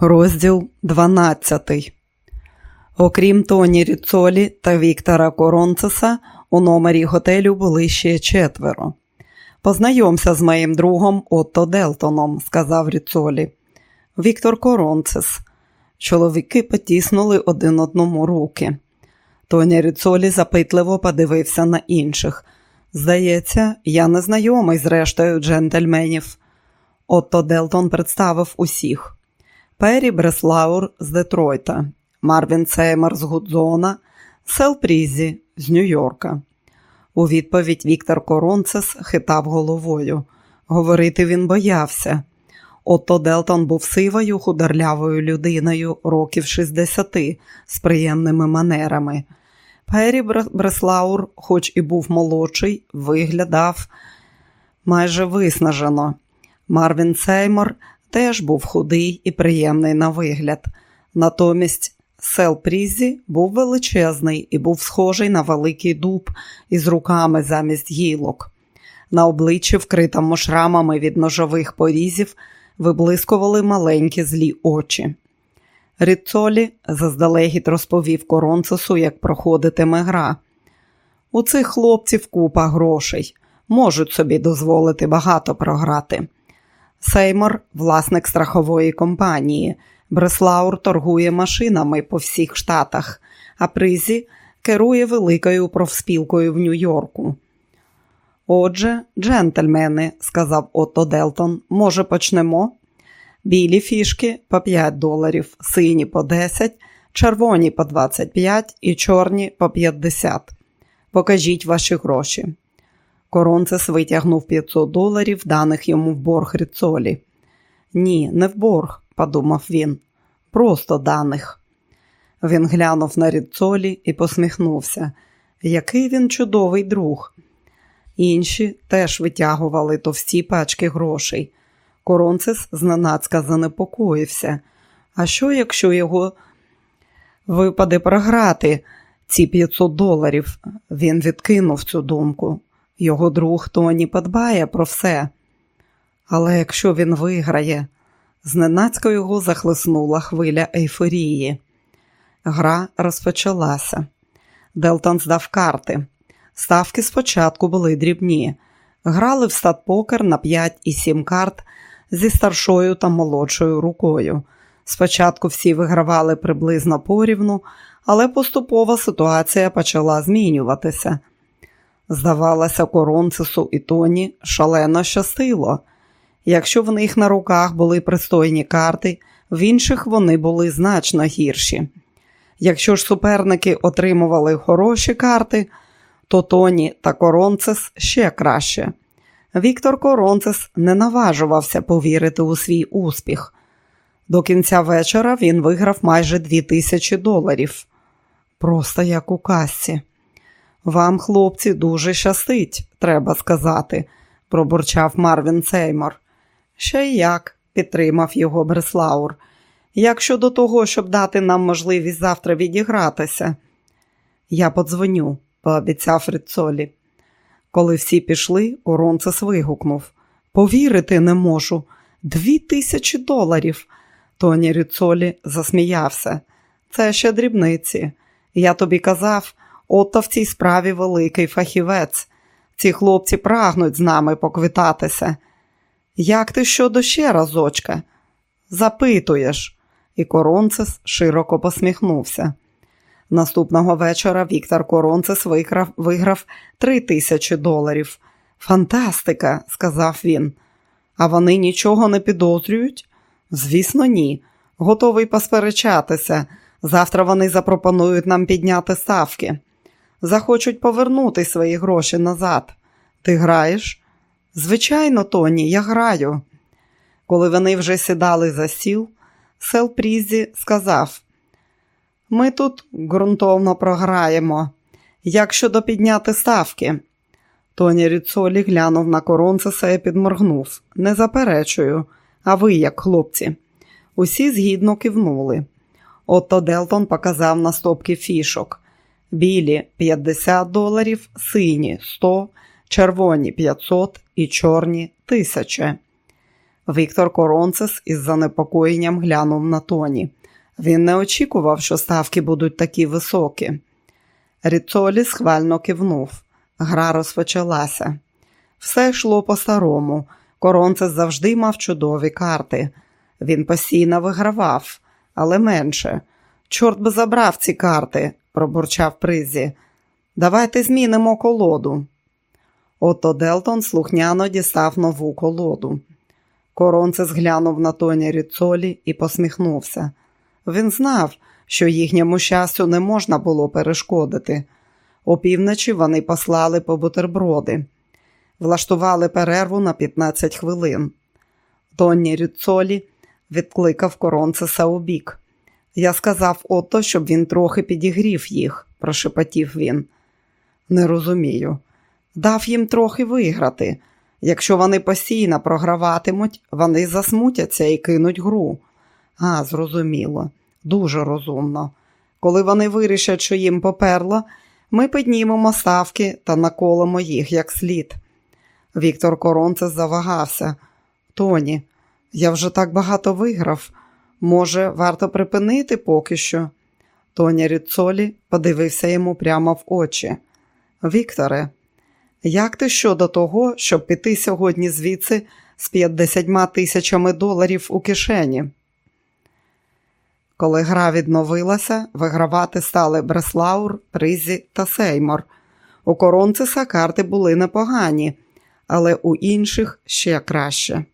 Розділ 12. Окрім Тоні Ріцолі та Віктора Коронцеса, у номері готелю були ще четверо. Познайомся з моїм другом Отто Делтоном, сказав Ріцолі. Віктор Коронцес. Чоловіки потіснули один одному руки. Тоні Ріцолі запитливо подивився на інших. Здається, я не знайомий з рештою джентльменів. Отто Делтон представив усіх. Пері Бреслаур з Детройта, Марвін Сеймер з Гудзона, Сел Прізі з Нью-Йорка. У відповідь Віктор Коронцес хитав головою. Говорити він боявся. Отто Делтон був сивою, худорлявою людиною років 60 з приємними манерами. Пері Бреслаур, хоч і був молодший, виглядав майже виснажено. Марвін Сеймор теж був худий і приємний на вигляд. Натомість сел Прізі був величезний і був схожий на великий дуб із руками замість гілок. На обличчі, вкритому шрамами від ножових порізів, виблискували маленькі злі очі. Ріцолі заздалегідь розповів коронцесу, як проходитиме гра. У цих хлопців купа грошей, можуть собі дозволити багато програти. Сеймор власник страхової компанії. Бреслаур торгує машинами по всіх штатах, а Призі керує великою профспілкою в Нью-Йорку. Отже, джентльмени, сказав Отто Делтон, може, почнемо? Білі фішки по 5 доларів, сині по 10, червоні по 25 і чорні по 50. Покажіть ваші гроші. Коронцес витягнув 500 доларів, даних йому в борг Ріцолі. Ні, не в борг, подумав він, просто даних. Він глянув на Ріцолі і посміхнувся. Який він чудовий друг. Інші теж витягували товсті пачки грошей. Коронцес зненацька занепокоївся. А що, якщо його випаде програти ці 500 доларів? Він відкинув цю думку. Його друг Тоні подбає про все. Але якщо він виграє, зненацька його захлиснула хвиля ейфорії. Гра розпочалася. Делтон здав карти. Ставки спочатку були дрібні. Грали в стат-покер на 5 і 7 карт зі старшою та молодшою рукою. Спочатку всі вигравали приблизно порівну, але поступово ситуація почала змінюватися. Здавалося, коронцесу і тоні шалено щастило. Якщо в них на руках були пристойні карти, в інших вони були значно гірші. Якщо ж суперники отримували хороші карти, то Тоні та Коронцес ще краще. Віктор Коронцес не наважувався повірити у свій успіх. До кінця вечора він виграв майже дві тисячі доларів. Просто як у касці. Вам, хлопці, дуже щастить, треба сказати, пробурчав Марвін Сеймор. Ще й як, підтримав його Бреслаур. Як щодо того, щоб дати нам можливість завтра відігратися, я подзвоню, пообіцяв Рицолі. Коли всі пішли, Уронцес вигукнув Повірити не можу. Дві тисячі доларів. Тоні Ріцолі засміявся. Це ще дрібниці. Я тобі казав. Ото в цій справі великий фахівець. Ці хлопці прагнуть з нами поквитатися. Як ти щодо ще разочка? Запитуєш, і Коронцес широко посміхнувся. Наступного вечора Віктор Коронцес виграв, виграв три тисячі доларів. Фантастика, сказав він. А вони нічого не підозрюють? Звісно, ні. Готовий посперечатися. Завтра вони запропонують нам підняти ставки захочуть повернути свої гроші назад. Ти граєш? Звичайно, Тоні, я граю. Коли вони вже сідали за стіл, Сел Прізі сказав: Ми тут ґрунтовно програємо. Як щодо підняти ставки? Тоні Ріцолі глянув на коронцеса і підморгнув. Не заперечую, а ви, як хлопці. Усі згідно кивнули. Отто Делтон показав на стопки фішок білі 50 доларів, сині 100, червоні 500 і чорні 1000. Віктор Коронцес із занепокоєнням глянув на тоні. Він не очікував, що ставки будуть такі високі. Ріцолі схвально кивнув. Гра розпочалася. Все йшло по-старому. Коронцес завжди мав чудові карти. Він постійно вигравав, але менше. Чорт би забрав ці карти, пробурчав призі. Давайте змінимо колоду. Ото Делтон слухняно дістав нову колоду. Коронцес глянув на тоні Ріцолі і посміхнувся. Він знав, що їхньому щастю не можна було перешкодити. Опівночі вони послали по бутерброди, влаштували перерву на 15 хвилин. Тонні Ріцолі відкликав коронцеса у бік. Я сказав ото, щоб він трохи підігрів їх, прошепотів він. Не розумію. Дав їм трохи виграти. Якщо вони постійно програватимуть, вони засмутяться і кинуть гру. А, зрозуміло, дуже розумно. Коли вони вирішать, що їм поперло, ми піднімемо ставки та наколимо їх як слід. Віктор Коронце завагався. Тоні, я вже так багато виграв. Може, варто припинити поки що? Тоні Ріцолі подивився йому прямо в очі. Вікторе, як ти щодо того, щоб піти сьогодні звідси з 50 тисячами доларів у кишені? Коли гра відновилася, вигравати стали Бреслаур, Призі та Сеймор. У Коронциса карти були непогані, але у інших ще краще.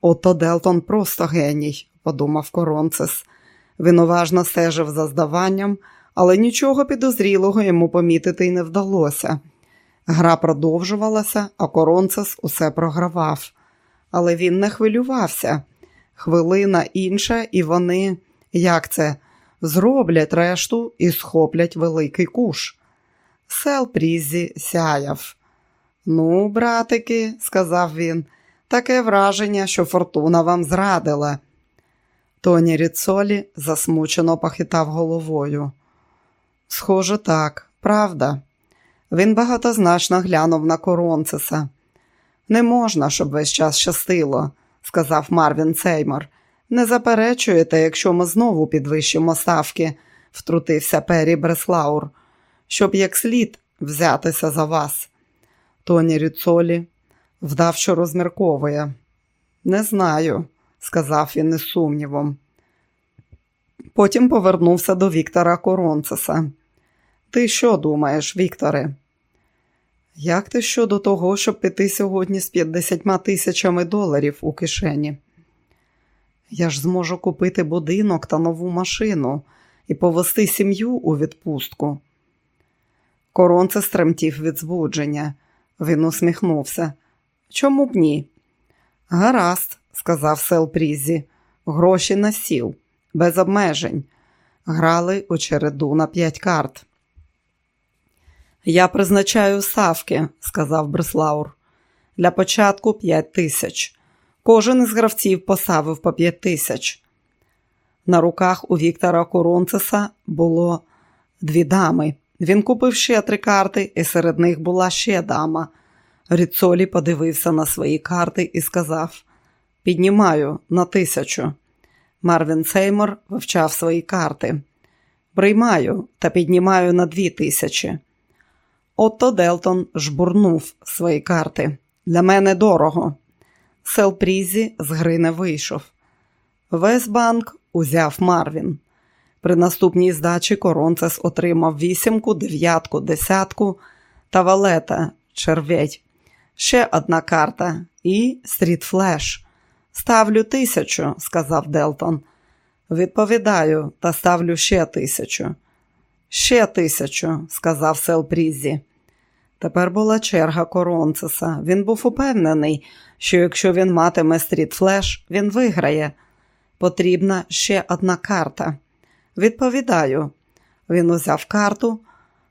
Ото Делтон просто геній, подумав Коронцис. Він уважно стежив за здаванням, але нічого підозрілого йому помітити й не вдалося. Гра продовжувалася, а Коронцис усе програвав. Але він не хвилювався. Хвилина інша, і вони, як це, зроблять решту і схоплять великий куш. Сел Прізі сяяв. Ну, братики, сказав він, таке враження, що фортуна вам зрадила. Тоні Ріцолі засмучено похитав головою. Схоже, так, правда. Він багатозначно глянув на коронцеса. Не можна, щоб весь час щастило, сказав Марвін Цеймор. Не заперечуєте, якщо ми знову підвищимо ставки, втрутився Пері Бреслаур, щоб як слід взятися за вас. Тоні Ріцолі вдав, що розмірковує. Не знаю, сказав він із сумнівом. Потім повернувся до Віктора Коронцеса. Ти що думаєш, Вікторе? Як ти щодо того, щоб піти сьогодні з 50 тисячами доларів у кишені? Я ж зможу купити будинок та нову машину і повести сім'ю у відпустку. Коронце стремтів від збудження. Він усміхнувся. Чому б ні? Гаразд, сказав Сел Прізі, гроші на сіл, без обмежень. Грали у череду на п'ять карт. Я призначаю ставки, сказав Бреслаур. Для початку п'ять тисяч. Кожен із гравців поставив по п'ять тисяч. На руках у Віктора Коронцеса було дві дами. Він купив ще три карти, і серед них була ще дама. Ріцолі подивився на свої карти і сказав: Піднімаю на тисячу. Марвін Сеймор вивчав свої карти. Приймаю та піднімаю на дві тисячі. Отто Делтон жбурнув свої карти. Для мене дорого. Сел Прізі з гри не вийшов. Весь банк узяв Марвін. При наступній здачі Коронцес отримав вісімку, дев'ятку, десятку та валета черв'ять. Ще одна карта і стрітфлеш. Ставлю тисячу, сказав Делтон. Відповідаю, та ставлю ще тисячу. Ще тисячу, сказав Сел Прізі. Тепер була черга Коронцеса. Він був упевнений, що якщо він матиме стрітфлеш, він виграє. Потрібна ще одна карта. Відповідаю, він узяв карту,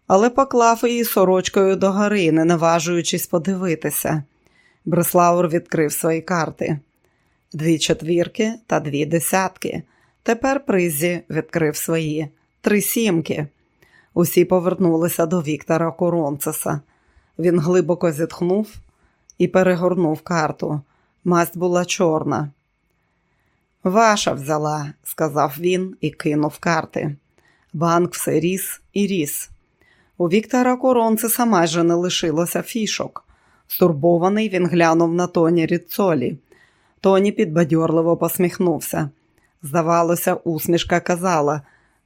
але поклав її сорочкою догори, не наважуючись подивитися. Бреслаур відкрив свої карти. Дві четвірки та дві десятки. Тепер Призі відкрив свої три сімки. Усі повернулися до Віктора Коронцеса. Він глибоко зітхнув і перегорнув карту. Масть була чорна. Ваша взяла, сказав він і кинув карти. Банк все ріс і ріс. У Віктора Коронцеса майже не лишилося фішок. Стурбований він глянув на тоні Ріцолі. Тоні підбадьорливо посміхнувся. Здавалося, усмішка казала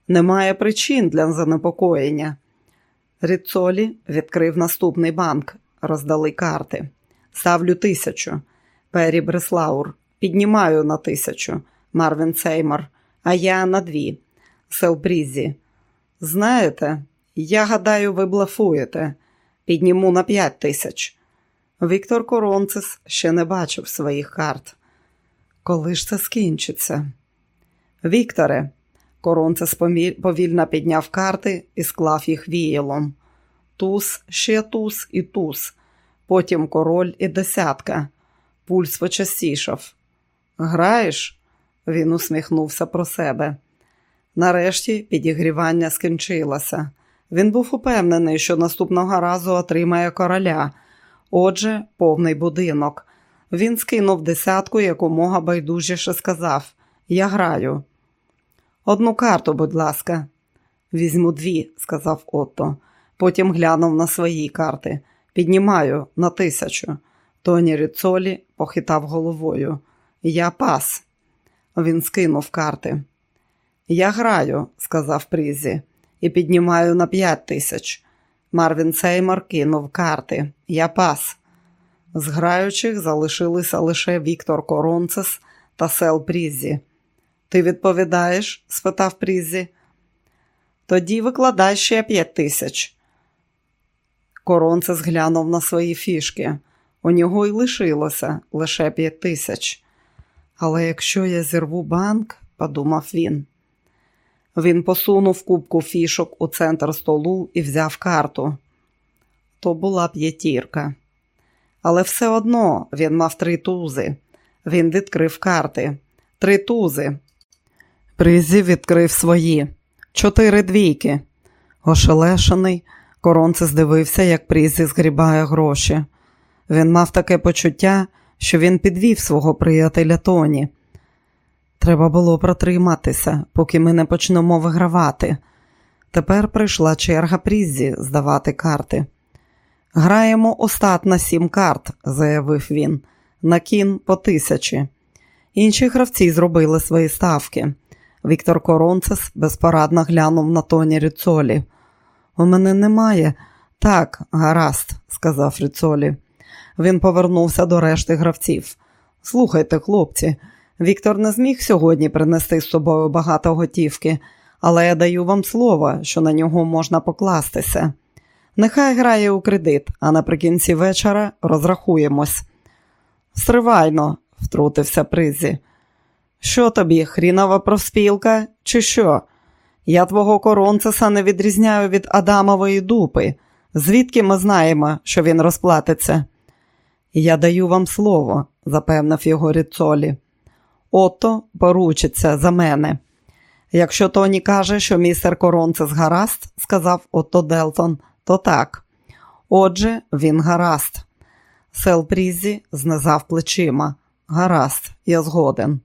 немає причин для занепокоєння. Ріцолі відкрив наступний банк, роздали карти. Ставлю тисячу. Пері Бреслаур. Піднімаю на тисячу. Марвін Сеймор. А я на дві. Селбрізі. Знаєте, я гадаю, ви блефуєте. Підніму на п'ять тисяч. Віктор Коронцес ще не бачив своїх карт. Коли ж це скінчиться? Вікторе, Коронцес повільно підняв карти і склав їх віялом. Туз, ще туз і туз, потім король і десятка. Пульс почастішав. Граєш? Він усміхнувся про себе. Нарешті підігрівання скінчилося. Він був упевнений, що наступного разу отримає короля. Отже, повний будинок. Він скинув десятку якомога байдужіше сказав: Я граю. Одну карту, будь ласка. Візьму дві, сказав Отто. Потім глянув на свої карти. Піднімаю на тисячу. Тоні Ріцолі похитав головою. Я пас. Він скинув карти. Я граю, сказав Прізі, і піднімаю на п'ять тисяч. Марвін Сеймор кинув карти. Я пас. З граючих залишилися лише Віктор Коронцес та Сел Прізі. Ти відповідаєш? спитав Прізі. Тоді викладай ще п'ять тисяч. Коронцес глянув на свої фішки. У нього й лишилося лише п'ять тисяч. Але якщо я зірву банк, подумав він. Він посунув кубку фішок у центр столу і взяв карту. То була п'ятірка. Але все одно він мав три тузи. Він відкрив карти. Три тузи. Призі відкрив свої. Чотири двійки. Ошелешений, коронце здивився, як Прізі згрібає гроші. Він мав таке почуття, що він підвів свого приятеля Тоні. Треба було протриматися, поки ми не почнемо вигравати. Тепер прийшла черга Прізі здавати карти. Граємо остат на сім карт, заявив він, на кін по тисячі. Інші гравці зробили свої ставки. Віктор Коронцес безпорадно глянув на тоні Ріцолі. У мене немає. Так, гаразд, сказав Ріцолі. Він повернувся до решти гравців. Слухайте, хлопці, Віктор не зміг сьогодні принести з собою багато готівки, але я даю вам слово, що на нього можна покластися. Нехай грає у кредит, а наприкінці вечора розрахуємось. Стривайно, втрутився Призі. Що тобі, хрінова профспілка, чи що? Я твого коронцеса не відрізняю від Адамової дупи. Звідки ми знаємо, що він розплатиться? Я даю вам слово, запевнив його Ріцолі. Отто поручиться за мене. Якщо Тоні каже, що містер Коронцес гаразд, сказав Отто Делтон, то так. Отже, він гаразд. Сел Прізі знизав плечима. Гаразд, я згоден.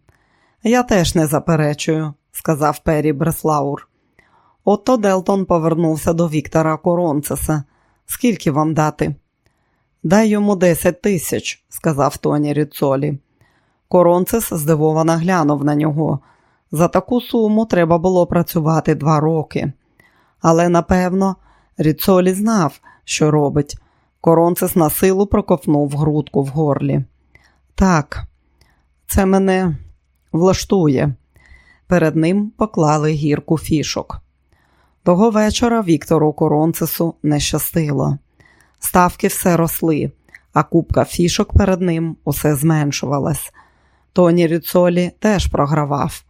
Я теж не заперечую, сказав Пері Бреслаур. Отто Делтон повернувся до Віктора Коронцеса. Скільки вам дати? Дай йому десять тисяч, сказав Тоні Ріцолі. Коронцес здивовано глянув на нього. За таку суму треба було працювати два роки. Але, напевно, Ріцолі знав, що робить. Коронцес на силу проковнув грудку в горлі. Так, це мене влаштує. Перед ним поклали гірку фішок. Того вечора Віктору Коронцесу не щастило. Ставки все росли, а купка фішок перед ним усе зменшувалась. Тоні Ріцолі теж програвав.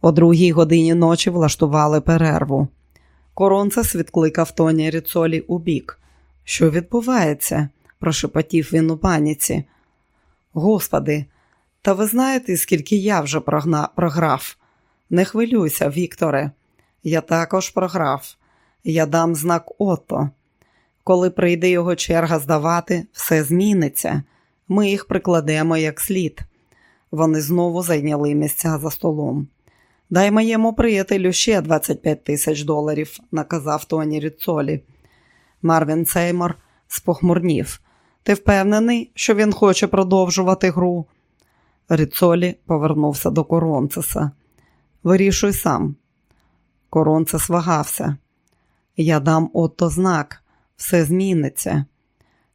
О другій годині ночі влаштували перерву. Коронцес відкликав Тоні Ріцолі у бік. Що відбувається? прошепотів він у паніці. Господи, та ви знаєте, скільки я вже прогна... програв? Не хвилюйся, Вікторе. Я також програв. Я дам знак ото. Коли прийде його черга здавати, все зміниться. Ми їх прикладемо як слід. Вони знову зайняли місця за столом. Дай моєму приятелю ще 25 тисяч доларів, наказав Тоні Ріцолі. Марвін Сеймор спохмурнів. Ти впевнений, що він хоче продовжувати гру? Ріцолі повернувся до Коронцеса. Вирішуй сам. Коронцес вагався. Я дам отто знак, все зміниться.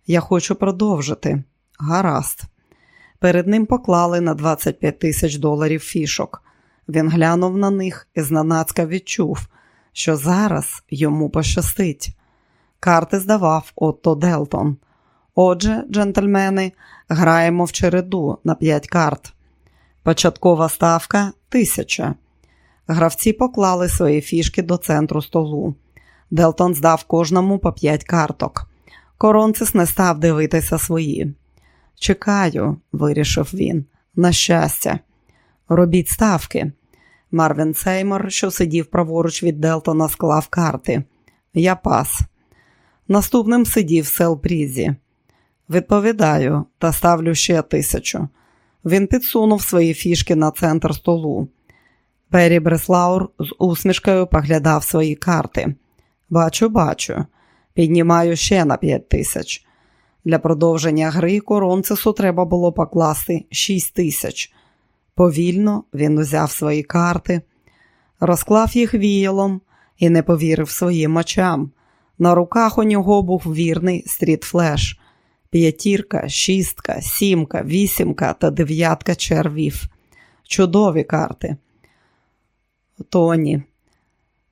Я хочу продовжити. Гаразд. Перед ним поклали на 25 тисяч доларів фішок. Він глянув на них і зненацька відчув, що зараз йому пощастить. Карти здавав Отто Делтон. Отже, джентльмени, граємо в череду на 5 карт. Початкова ставка тисяча. Гравці поклали свої фішки до центру столу. Делтон здав кожному по 5 карток. Коронцис не став дивитися свої. Чекаю, вирішив він. На щастя. Робіть ставки. Марвін Сеймор, що сидів праворуч від Делтона, склав карти. Я пас. Наступним сидів Сел Прізі. Відповідаю та ставлю ще тисячу. Він підсунув свої фішки на центр столу. Пері Бреслаур з усмішкою поглядав свої карти. Бачу, бачу. Піднімаю ще на п'ять тисяч. Для продовження гри коронцесу треба було покласти шість тисяч. Повільно він узяв свої карти, розклав їх віялом і не повірив своїм очам. На руках у нього був вірний стрітфлеш, п'ятірка, шістка, сімка, вісімка та дев'ятка червів. Чудові карти. Тоні.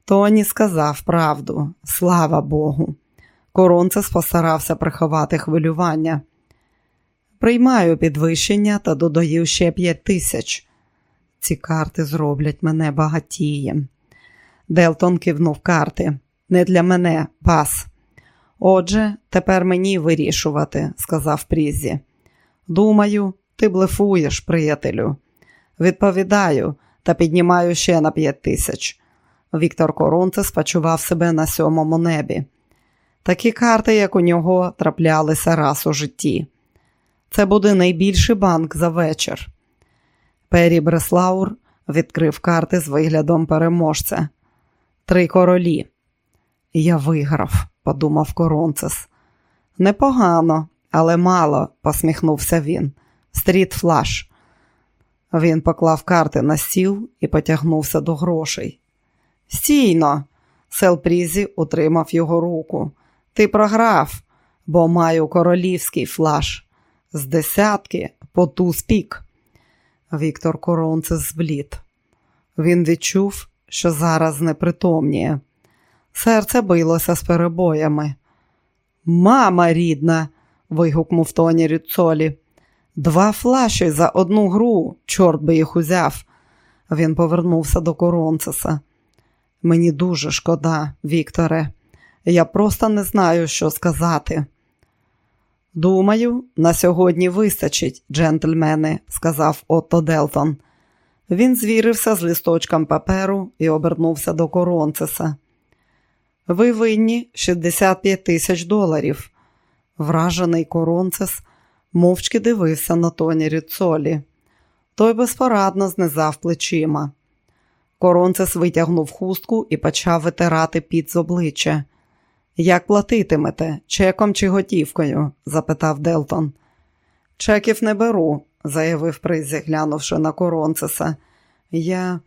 Тоні сказав правду, слава Богу. Коронцес постарався приховати хвилювання. Приймаю підвищення та додаю ще п'ять тисяч. Ці карти зроблять мене багатієм. Делтон кивнув карти. Не для мене, пас. Отже, тепер мені вирішувати, сказав Прізі. Думаю, ти блефуєш, приятелю. Відповідаю та піднімаю ще на п'ять тисяч. Віктор Коронцес почував себе на сьомому небі. Такі карти, як у нього, траплялися раз у житті. Це буде найбільший банк за вечір. Пері Бреслаур відкрив карти з виглядом переможця. Три королі. Я виграв, подумав Коронцес. Непогано, але мало, посміхнувся він. Стріт флаш. Він поклав карти на стіл і потягнувся до грошей. Стій-но, Сел. Прізі утримав його руку. Ти програв, бо маю королівський флаш. З десятки по ту спік. Віктор Коронце зблід. Він відчув, що зараз непритомніє. Серце билося з перебоями. Мама рідна, вигукнув Тоні Рюцолі. Два флаші за одну гру, чорт би їх узяв. Він повернувся до Коронцеса. Мені дуже шкода, Вікторе. Я просто не знаю, що сказати. Думаю, на сьогодні вистачить, джентльмени, сказав Отто Делтон. Він звірився з листочком паперу і обернувся до Коронцеса. Ви винні 65 тисяч доларів. Вражений Коронцес мовчки дивився на тоні Ріцолі. Той безпорадно знизав плечима. Коронцес витягнув хустку і почав витирати під з обличчя. Як платитимете, чеком чи готівкою? запитав Делтон. Чеків не беру, заявив Призі, глянувши на Коронцеса. Я,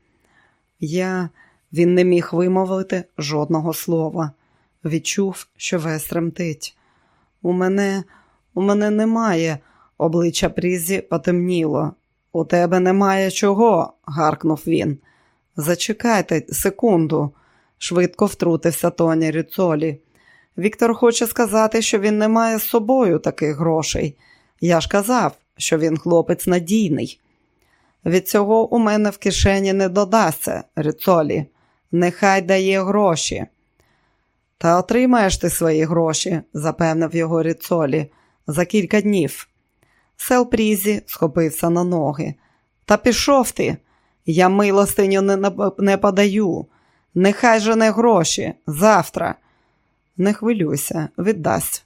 я, він не міг вимовити жодного слова. Відчув, що весь тремтить. У мене, у мене немає, обличчя Прізі потемніло. У тебе немає чого, гаркнув він. Зачекайте секунду, швидко втрутився Тоні Ріцолі. Віктор хоче сказати, що він не має з собою таких грошей. Я ж казав, що він хлопець надійний. Від цього у мене в кишені не додасться, Ріцолі. Нехай дає гроші. Та отримаєш ти свої гроші, запевнив його Ріцолі, за кілька днів. Сел Прізі схопився на ноги. Та пішов ти. Я милостиню не, не подаю. Нехай же не гроші завтра. Не хвилюйся, віддасть.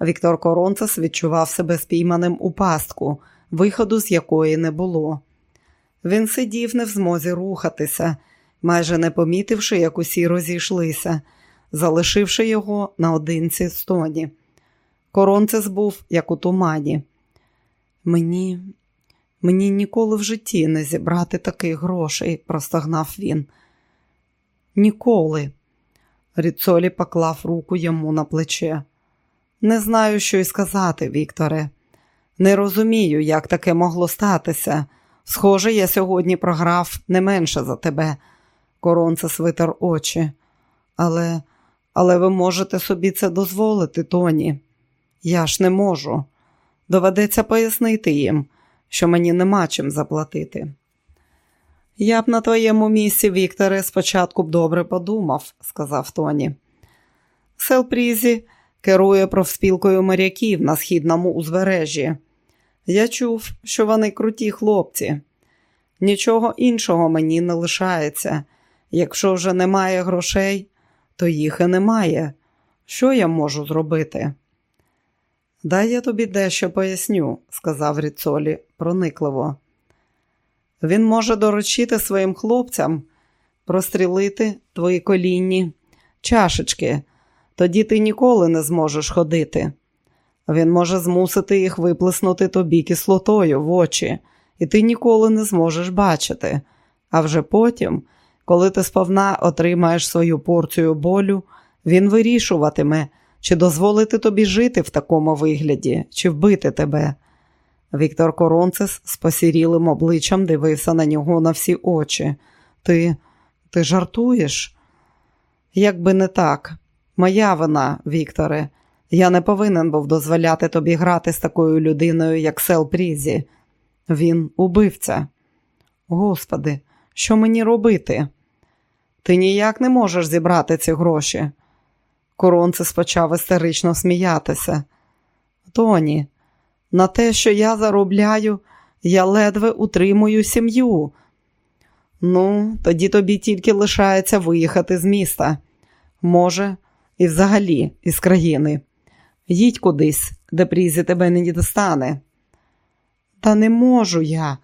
Віктор Коронцес відчував себе спійманим у пастку, виходу з якої не було. Він сидів не в змозі рухатися, майже не помітивши, як усі розійшлися, залишивши його наодинці з тоні. Коронцес був як у тумані. Мені, мені ніколи в житті не зібрати таких грошей, простогнав він. Ніколи. Ріцолі поклав руку йому на плече. Не знаю, що й сказати, Вікторе. Не розумію, як таке могло статися. Схоже, я сьогодні програв не менше за тебе. Коронце витер очі. Але, але ви можете собі це дозволити, Тоні. Я ж не можу. Доведеться пояснити їм, що мені нема чим заплатити. Я б на твоєму місці, Вікторе, спочатку б добре подумав, сказав Тоні. Селпрізі керує профспілкою моряків на східному узбережжі. Я чув, що вони круті хлопці. Нічого іншого мені не лишається. Якщо вже немає грошей, то їх і немає. Що я можу зробити? Дай я тобі дещо поясню, сказав Ріцолі проникливо. Він може доручити своїм хлопцям прострілити твої колінні чашечки, тоді ти ніколи не зможеш ходити. Він може змусити їх виплеснути тобі кислотою в очі, і ти ніколи не зможеш бачити. А вже потім, коли ти сповна отримаєш свою порцію болю, він вирішуватиме, чи дозволити тобі жити в такому вигляді, чи вбити тебе. Віктор Коронцес з посірілим обличчям дивився на нього на всі очі. Ти ти жартуєш? Якби не так, моя вина, Вікторе. Я не повинен був дозволяти тобі грати з такою людиною, як Сел Прізі. Він убивця. Господи, що мені робити? Ти ніяк не можеш зібрати ці гроші. Коронцес почав істерично сміятися. Тоні, на те, що я заробляю, я ледве утримую сім'ю. Ну, тоді тобі тільки лишається виїхати з міста. Може, і взагалі із країни. Їдь кудись, де прізі тебе не достане. Та не можу я,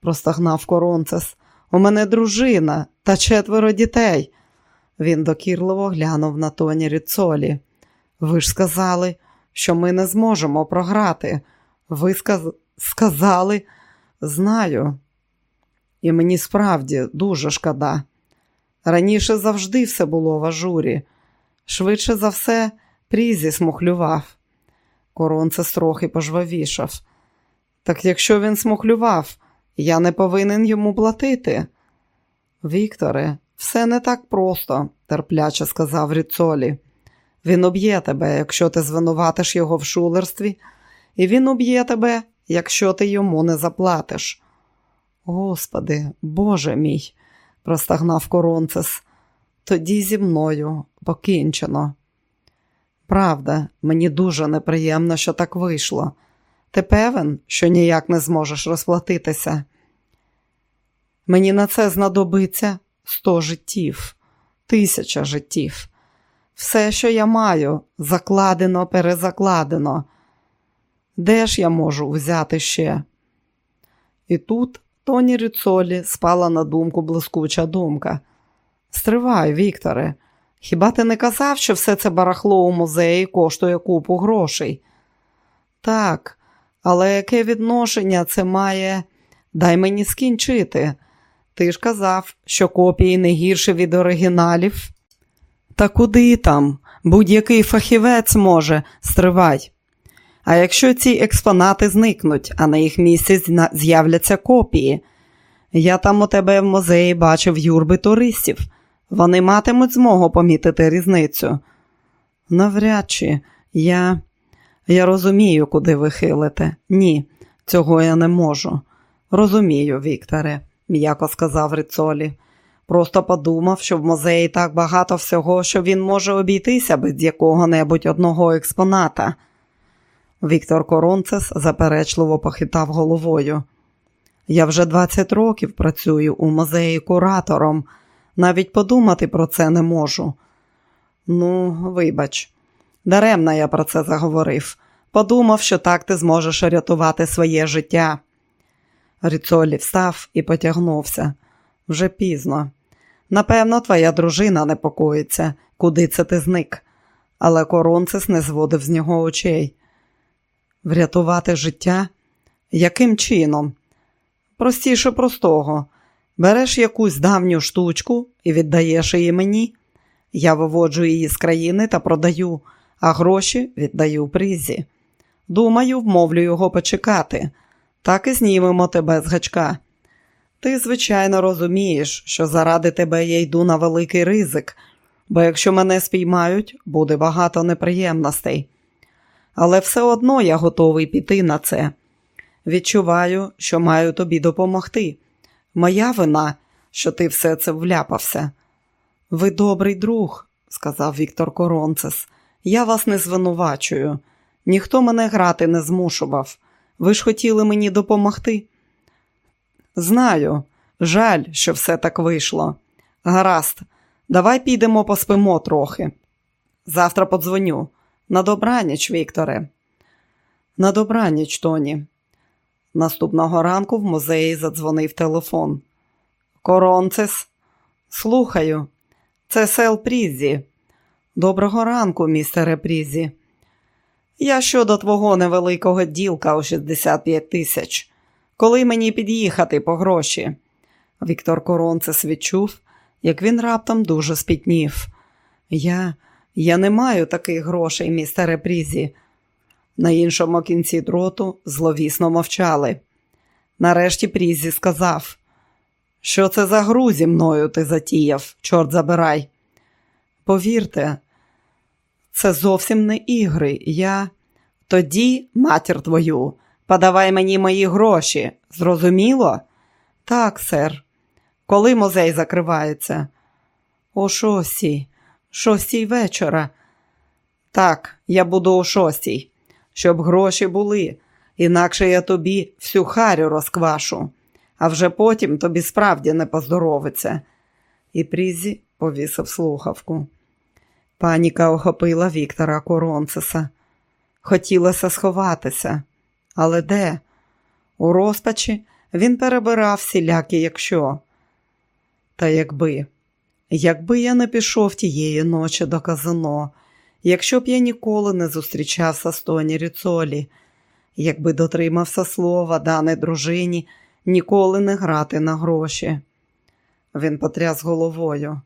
простагнав Коронцес. У мене дружина та четверо дітей. Він докірливо глянув на тоні Ріцолі. Ви ж сказали, що ми не зможемо програти. Ви сказ... сказали, знаю, і мені справді дуже шкода. Раніше завжди все було в ажурі. Швидше за все, прізі смухлював. Коронце трохи пожвавішав. Так якщо він смухлював, я не повинен йому платити. Вікторе, все не так просто, терпляче сказав Ріцолі. Він уб'є тебе, якщо ти звинуватиш його в шулерстві і він уб'є тебе, якщо ти йому не заплатиш. Господи, Боже мій, простагнав Коронцес, тоді зі мною покінчено. Правда, мені дуже неприємно, що так вийшло. Ти певен, що ніяк не зможеш розплатитися? Мені на це знадобиться сто життів, тисяча життів. Все, що я маю, закладено, перезакладено. Де ж я можу взяти ще? І тут Тоні Ріцолі спала на думку блискуча думка. Стривай, Вікторе, хіба ти не казав, що все це барахло у музеї коштує купу грошей? Так, але яке відношення це має? Дай мені скінчити. Ти ж казав, що копії не гірші від оригіналів. Та куди там? Будь-який фахівець може, стривай. А якщо ці експонати зникнуть, а на їх місці з'являться копії, я там у тебе в музеї бачив юрби туристів. Вони матимуть змогу помітити різницю. Навряд чи я Я розумію, куди ви хилите. Ні, цього я не можу. Розумію, Вікторе, м'яко сказав Рицолі. Просто подумав, що в музеї так багато всього, що він може обійтися без якого-небудь одного експоната. Віктор Коронцес заперечливо похитав головою. Я вже 20 років працюю у музеї куратором, навіть подумати про це не можу. Ну, вибач, Даремно я про це заговорив. Подумав, що так ти зможеш рятувати своє життя. Ріцолі встав і потягнувся. Вже пізно. Напевно, твоя дружина непокоїться, куди це ти зник. Але коронцес не зводив з нього очей. Врятувати життя? Яким чином? Простіше простого. Береш якусь давню штучку і віддаєш її мені. Я виводжу її з країни та продаю, а гроші віддаю призі. Думаю, вмовлю його почекати. Так і знімемо тебе з гачка. Ти, звичайно, розумієш, що заради тебе я йду на великий ризик, бо якщо мене спіймають, буде багато неприємностей. Але все одно я готовий піти на це. Відчуваю, що маю тобі допомогти. Моя вина, що ти все це вляпався. Ви добрий друг, сказав Віктор Коронцес. Я вас не звинувачую. Ніхто мене грати не змушував. Ви ж хотіли мені допомогти? Знаю, жаль, що все так вийшло. Гаразд, давай підемо поспимо трохи. Завтра подзвоню. На добраніч, Вікторе. На добраніч, Тоні. Наступного ранку в музеї задзвонив телефон. Коронцес, слухаю, це сел Прізі. Доброго ранку, містере Прізі. Я щодо твого невеликого ділка у 65 тисяч. Коли мені під'їхати по гроші? Віктор Коронцес відчув, як він раптом дуже спітнів. Я я не маю таких грошей, містере Прізі. На іншому кінці дроту зловісно мовчали. Нарешті Прізі сказав, що це за гру зі мною ти затіяв, чорт забирай. Повірте, це зовсім не ігри. Я тоді, матір твою, подавай мені мої гроші. Зрозуміло? Так, сер. Коли музей закривається? О шостій, шостій вечора. Так, я буду о шостій, щоб гроші були, інакше я тобі всю харю розквашу, а вже потім тобі справді не поздоровиться. І Прізі повісив слухавку. Паніка охопила Віктора Коронцеса. Хотілося сховатися, але де? У розпачі він перебирав всілякі якщо. Та якби, якби я не пішов тієї ночі до казино, якщо б я ніколи не зустрічався з Тоні Ріцолі, якби дотримався слова, дане дружині, ніколи не грати на гроші. Він потряс головою.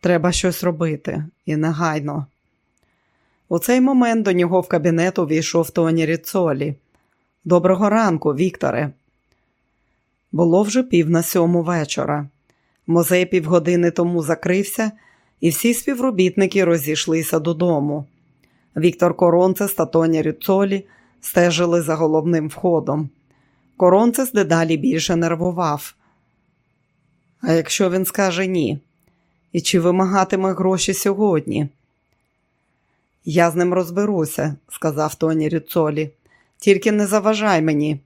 Треба щось робити, і негайно. У цей момент до нього в кабінет увійшов Тоні Ріцолі. Доброго ранку, Вікторе. Було вже пів на сьому вечора. Музей півгодини тому закрився, і всі співробітники розійшлися додому. Віктор Коронцес та Тоні Ріцолі стежили за головним входом. Коронцес дедалі більше нервував. А якщо він скаже ні? І чи вимагатиме гроші сьогодні? Я з ним розберуся, сказав Тоні Ріцолі. Тільки не заважай мені.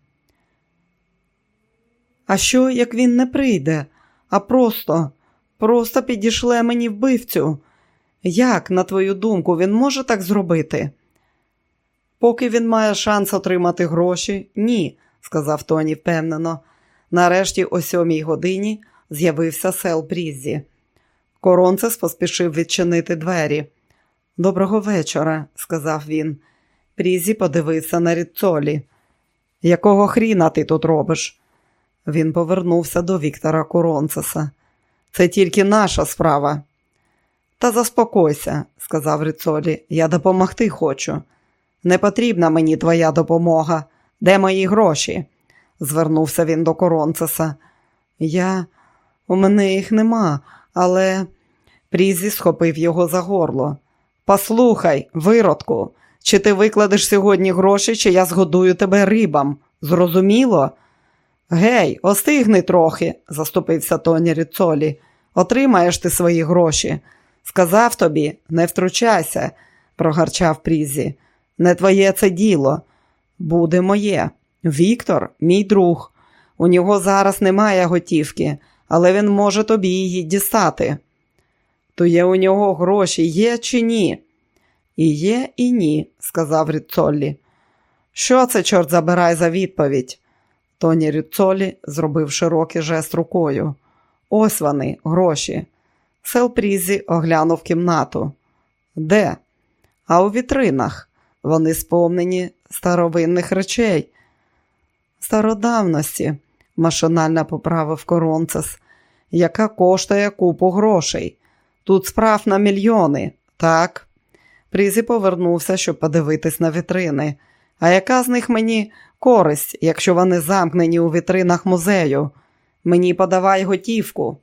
А що, як він не прийде, а просто, просто підішле мені вбивцю? Як, на твою думку, він може так зробити? Поки він має шанс отримати гроші, ні, сказав Тоні впевнено. Нарешті о сьомій годині з'явився сел Прізі. Коронцес поспішив відчинити двері. Доброго вечора, сказав він. Прізі подивився на Ріцолі. Якого хріна ти тут робиш? Він повернувся до Віктора Коронцеса. Це тільки наша справа. Та заспокойся, сказав Ріцолі, я допомогти хочу. Не потрібна мені твоя допомога. Де мої гроші? звернувся він до Коронцеса. Я, у мене їх нема, але Прізі схопив його за горло. Послухай, виродку, чи ти викладеш сьогодні гроші, чи я згодую тебе рибам. Зрозуміло? Гей, остигни трохи, заступився Тоні Ріцолі. Отримаєш ти свої гроші. Сказав тобі, не втручайся, прогарчав Прізі. Не твоє це діло. Буде моє. Віктор, мій друг. У нього зараз немає готівки, але він може тобі її дістати. То є у нього гроші є чи ні? І є, і ні, сказав Ріцолі. Що це, чорт забирай за відповідь? Тоні Ріцолі зробив широкий жест рукою. Ось вони, гроші. Селпрізі оглянув кімнату. Де? А у вітринах. Вони сповнені старовинних речей. Стародавності, машинально поправив Коронцес, яка коштує купу грошей. Тут справ на мільйони, так? Прізі повернувся, щоб подивитись на вітрини. А яка з них мені користь, якщо вони замкнені у вітринах музею? Мені подавай готівку.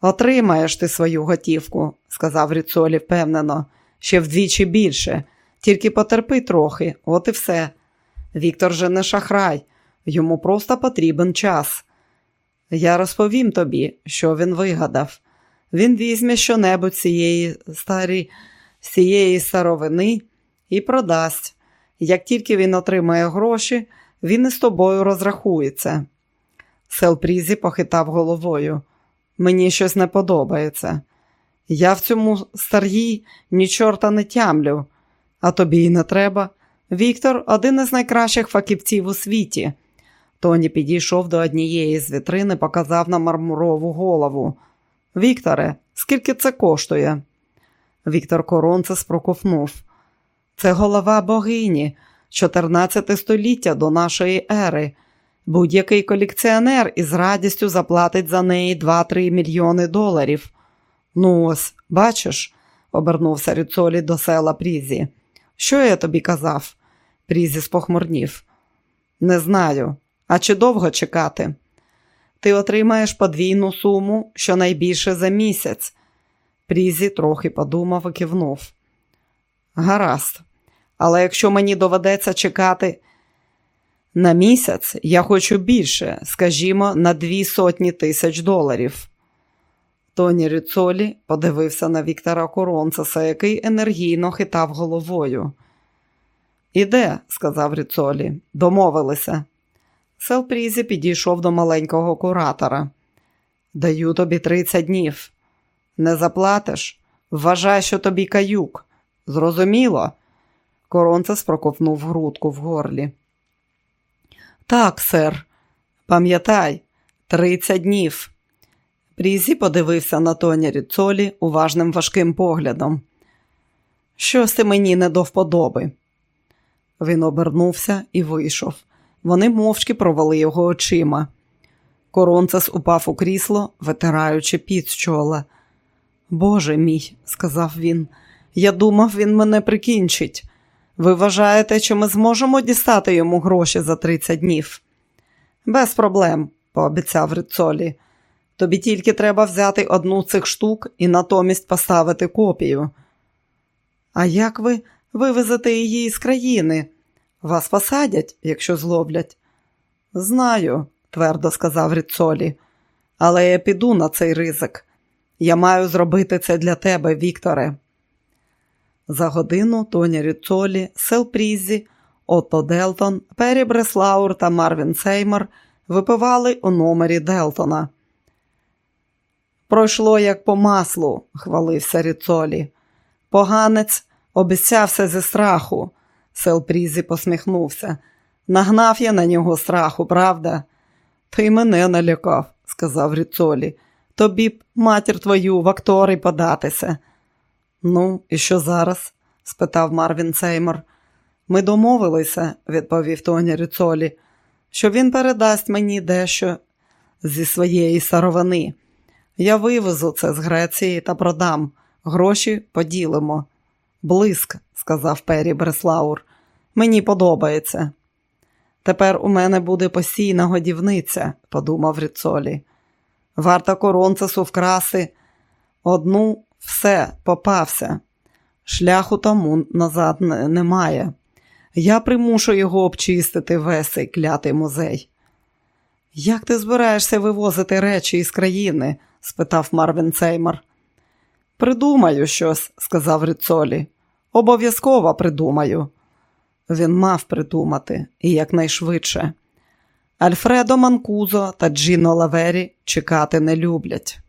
Отримаєш ти свою готівку, сказав Ріцолі впевнено, ще вдвічі більше. Тільки потерпи трохи, от і все. Віктор же не шахрай, йому просто потрібен час. Я розповім тобі, що він вигадав. Він візьме щонебудь цієї старі, цієї старовини і продасть. Як тільки він отримає гроші, він із тобою розрахується. Селпрізі похитав головою. Мені щось не подобається. Я в цьому стар'ї ні чорта не тямлю, а тобі й не треба. Віктор один із найкращих фахівців у світі. Тоні підійшов до однієї з вітрин і показав на мармурову голову. Вікторе, скільки це коштує? Віктор Коронце спроковнув. Це голова богині, 14 століття до нашої ери. Будь-який колекціонер із радістю заплатить за неї 2-3 мільйони доларів. Ну ось, бачиш, обернувся Ріцолі до села Прізі. Що я тобі казав? Прізі спохмурнів. Не знаю. А чи довго чекати? Ти отримаєш подвійну суму щонайбільше за місяць. Прізі трохи подумав і кивнув. Гаразд, але якщо мені доведеться чекати на місяць, я хочу більше, скажімо, на дві сотні тисяч доларів. Тоні Ріцолі подивився на Віктора Коронцеса, який енергійно хитав головою. Іде, сказав Ріцолі, домовилися. Селпрізі підійшов до маленького куратора. Даю тобі 30 днів. Не заплатиш? Вважай, що тобі каюк. Зрозуміло? Коронцес проковнув грудку в горлі. Так, сер, пам'ятай, 30 днів. Прізі подивився на Тоні Ріцолі уважним важким поглядом. Щось ти мені не до вподоби. Він обернувся і вийшов. Вони мовчки провели його очима. Коронцес упав у крісло, витираючи під з чола. Боже мій, сказав він, я думав, він мене прикінчить. Ви вважаєте, що ми зможемо дістати йому гроші за 30 днів? Без проблем, пообіцяв Рицолі. Тобі тільки треба взяти одну цих штук і натомість поставити копію. А як ви вивезете її з країни? Вас посадять, якщо зловлять? Знаю, твердо сказав Ріцолі, але я піду на цей ризик. Я маю зробити це для тебе, Вікторе. За годину Тоні Ріцолі, Сел Прізі, Отто Делтон, Пері Бреслаур та Марвін Сеймор випивали у номері Делтона. Пройшло як по маслу, хвалився Ріцолі. Поганець обіцявся зі страху. Сел Прізі посміхнувся. Нагнав я на нього страху, правда? Ти мене налякав, сказав Ріцолі. Тобі б матір твою в актори податися. Ну, і що зараз? спитав Марвін Сеймор. Ми домовилися, відповів Тоні Ріцолі, що він передасть мені дещо зі своєї саровини. Я вивезу це з Греції та продам. Гроші поділимо. Блиск, сказав Пері Бреслаур. Мені подобається. Тепер у мене буде постійна годівниця, подумав Ріцолі. Варта коронцесу вкраси. Одну все попався. Шляху тому назад немає. Я примушу його обчистити весь цей клятий музей. Як ти збираєшся вивозити речі із країни? спитав Марвін Цеймор. Придумаю щось, сказав Ріцолі. Обов'язково придумаю. Він мав придумати і якнайшвидше. Альфредо Манкузо та Джіно Лавері чекати не люблять.